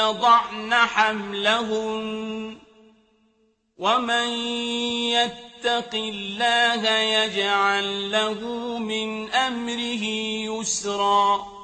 يَضَعْنَ حَمْلَهُنَّ ۚ وَمَن يَتَّقِ اللَّهَ يَجْعَل لَّهُ مِنْ أَمْرِهِ يُسْرًا